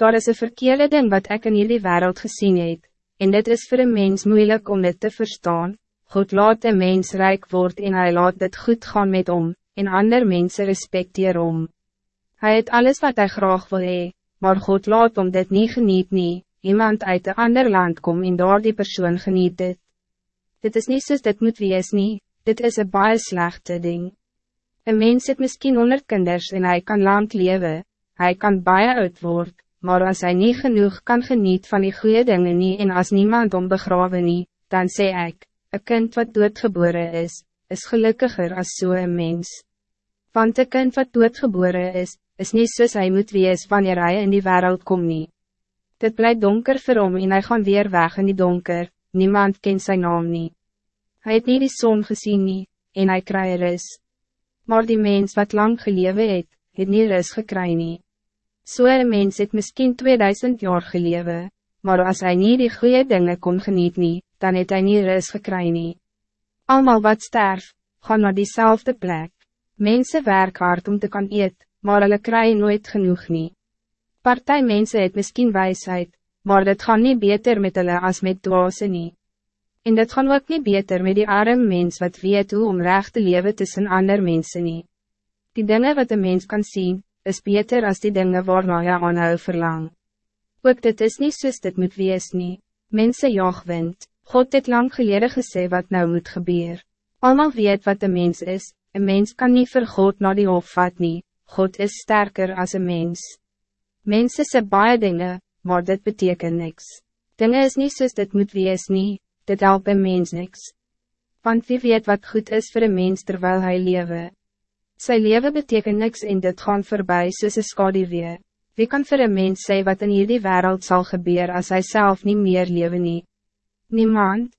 Daar is een verkeerde ding wat ik in jullie wereld gezien heb, en dit is voor een mens moeilijk om dit te verstaan. God laat een mens rijk worden en hij laat dit goed gaan met om, en ander mensen respecteer om. Hij het alles wat hij graag wil hee, maar God laat om dit niet geniet nie, iemand uit een ander land kom en daar die persoon geniet dit. Dit is niet soos dit moet wees nie, dit is een baie slechte ding. Een mens het misschien honderd kinders en hij kan lang leven, hij kan baie oud worden maar als hij niet genoeg kan geniet van die goede dingen niet en als niemand om begraven niet, dan zeg ik, een kind wat doodgeboren is, is gelukkiger als zo'n so mens. Want een kind wat doodgeboren is, is niet zoals hij moet wees wanneer hij in die wereld komt niet. Dit blijft donker vir hom en hij gaat weer weg in die donker, niemand kent zijn naam niet. Hij het niet die zon gezien nie, en hij krijgt rus. Maar die mens wat lang gelewe het, het nie rus gekry nie. So een mens het miskien 2000 jaar gelewe, maar als hij niet die goede dingen kon geniet nie, dan het hij niet rust gekry nie. Almal wat sterf, gaan naar diezelfde plek. Mensen werk hard om te kan eet, maar hulle kry nooit genoeg nie. Partij mensen het miskien wijsheid, maar dit gaan niet beter met hulle as met dwaase nie. En dit gaan ook niet beter met die arme mens wat weet hoe om recht te leven tussen ander mensen nie. Die dingen wat een mens kan zien, is beter als die dingen waarna jy aanhou verlang. Ook dit is niet soos dit moet wees nie. Mense jaag wind, God het lang gelede gesê wat nou moet gebeuren. Allemaal weet wat een mens is, een mens kan niet vir God na die hof vat nie, God is sterker als een mens. Mensen sê baie dinge, maar dit betekent niks. Dinge is niet soos dit moet wees nie, dit help een mens niks. Want wie weet wat goed is voor een mens terwijl hij lewe. Sy leven betekent niks en dit gaan voorbij soos een skadewee. Wie kan voor een mens sê wat in hierdie wereld zal gebeuren als hij zelf niet meer leven nie? Niemand,